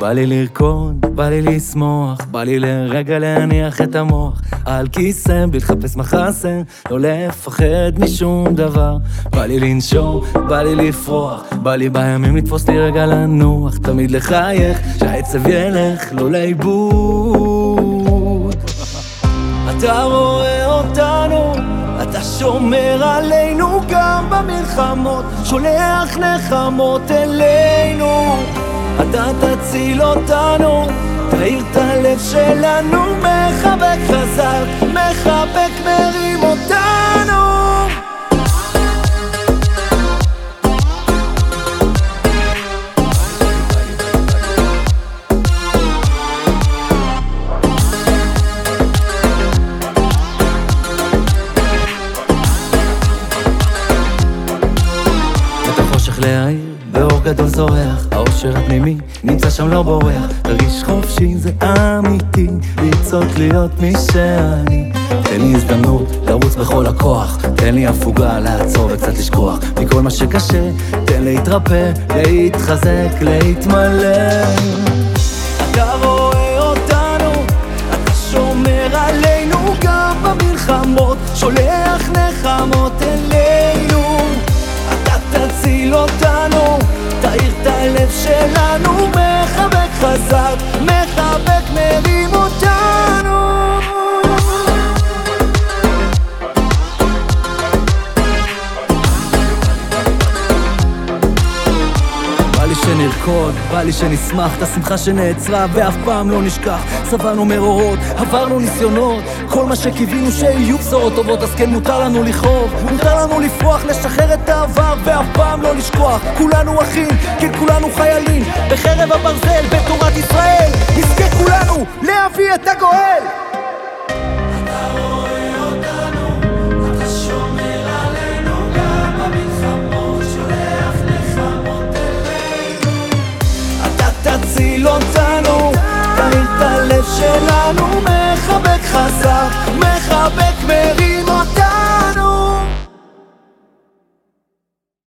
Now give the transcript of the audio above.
בא לי לרקוד, בא לי לשמוח, בא לי לרגע להניח את המוח על כיסא, בלי לחפש מחסה, לא לפחד משום דבר. בא לי לנשום, בא לי לפרוח, בא לי בימים לתפוס לי רגע לנוח, תמיד לחייך, שהעצב ילך לא לאיבוד. אתה רואה אותנו, אתה שומר עלינו גם במלחמות, שולח נחמות אלינו. אתה תציל אותנו, תאיר את הלב שלנו, מחבק חזק, מחבק מרים אותנו. להעיר באור גדול זורח, האושר הפנימי נמצא שם לא בורח. תרגיש חופשי זה אמיתי, לצעוק להיות מי שאני. תן לי הזדמנות לרוץ בכל הכוח, תן לי הפוגה לעצור וקצת לשכוח מכל מה שקשה, תן להתרפא, להתחזק, להתמלא. אתה רואה אותנו, אתה שומר עלינו גם במלחמות, שולח נחמות הלב שלנו, מחבק חזק, מחבק שנרקוד, בא לי שנשמח את השמחה שנעצרה ואף פעם לא נשכח. סבלנו מרורות, עברנו ניסיונות כל מה שקיווינו שיהיו בשורות טובות אז כן מותר לנו לכאוב. מותר לנו לפרוח, לשחרר את העבר ואף פעם לא לשכוח. כולנו אחים, כן כולנו חיילים בחרב הברזל, בתורת ישראל. נזכה כולנו להביא את הגואל הלב שלנו, מחבק חזק,